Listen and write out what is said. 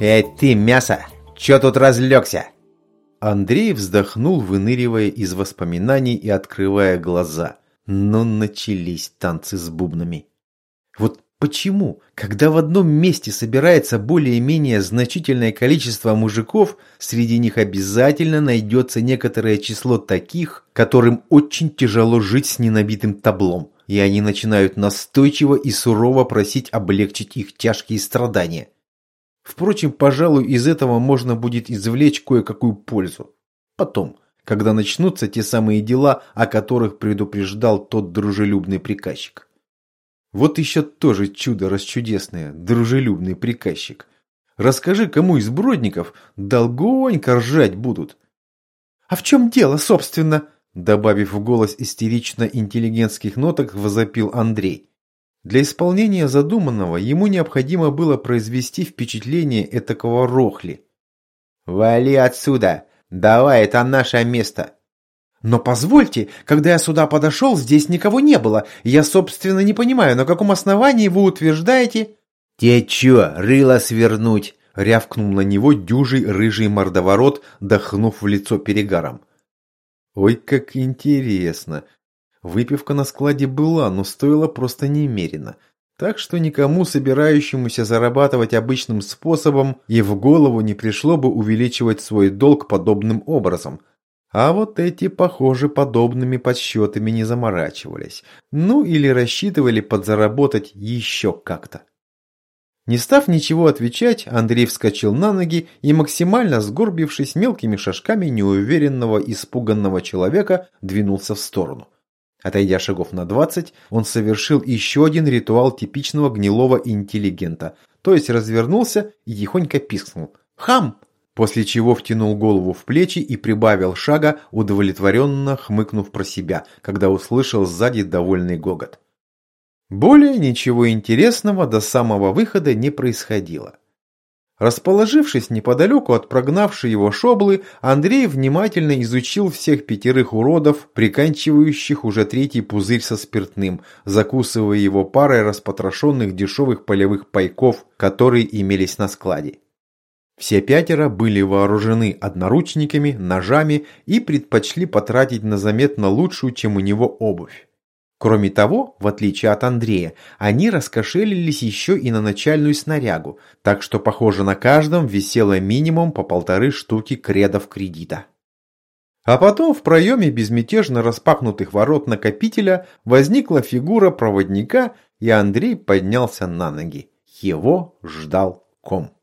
«Эй, ты, мясо! Чё тут разлегся?» Андрей вздохнул, выныривая из воспоминаний и открывая глаза. Но начались танцы с бубнами. Вот почему, когда в одном месте собирается более-менее значительное количество мужиков, среди них обязательно найдется некоторое число таких, которым очень тяжело жить с ненабитым таблом, и они начинают настойчиво и сурово просить облегчить их тяжкие страдания. Впрочем, пожалуй, из этого можно будет извлечь кое-какую пользу. Потом, когда начнутся те самые дела, о которых предупреждал тот дружелюбный приказчик. Вот еще тоже чудо расчудесное, дружелюбный приказчик. Расскажи, кому из бродников долгонько ржать будут. А в чем дело, собственно? Добавив в голос истерично-интеллигентских ноток, возопил Андрей. Для исполнения задуманного ему необходимо было произвести впечатление этакого рохли. «Вали отсюда! Давай, это наше место!» «Но позвольте, когда я сюда подошел, здесь никого не было. Я, собственно, не понимаю, на каком основании вы утверждаете...» «Те чё, рыло свернуть?» — рявкнул на него дюжий рыжий мордоворот, дохнув в лицо перегаром. «Ой, как интересно! Выпивка на складе была, но стоила просто немерено. Так что никому, собирающемуся зарабатывать обычным способом, и в голову не пришло бы увеличивать свой долг подобным образом. А вот эти, похоже, подобными подсчетами не заморачивались. Ну или рассчитывали подзаработать еще как-то. Не став ничего отвечать, Андрей вскочил на ноги и, максимально сгорбившись мелкими шажками неуверенного, испуганного человека, двинулся в сторону. Отойдя шагов на 20, он совершил еще один ритуал типичного гнилого интеллигента, то есть развернулся и тихонько пискнул «Хам!», после чего втянул голову в плечи и прибавил шага, удовлетворенно хмыкнув про себя, когда услышал сзади довольный гогот. Более ничего интересного до самого выхода не происходило. Расположившись неподалеку от прогнавшей его шоблы, Андрей внимательно изучил всех пятерых уродов, приканчивающих уже третий пузырь со спиртным, закусывая его парой распотрошенных дешевых полевых пайков, которые имелись на складе. Все пятеро были вооружены одноручниками, ножами и предпочли потратить на заметно лучшую, чем у него обувь. Кроме того, в отличие от Андрея, они раскошелились еще и на начальную снарягу, так что, похоже, на каждом висело минимум по полторы штуки кредов кредита. А потом в проеме безмятежно распахнутых ворот накопителя возникла фигура проводника, и Андрей поднялся на ноги. Его ждал ком.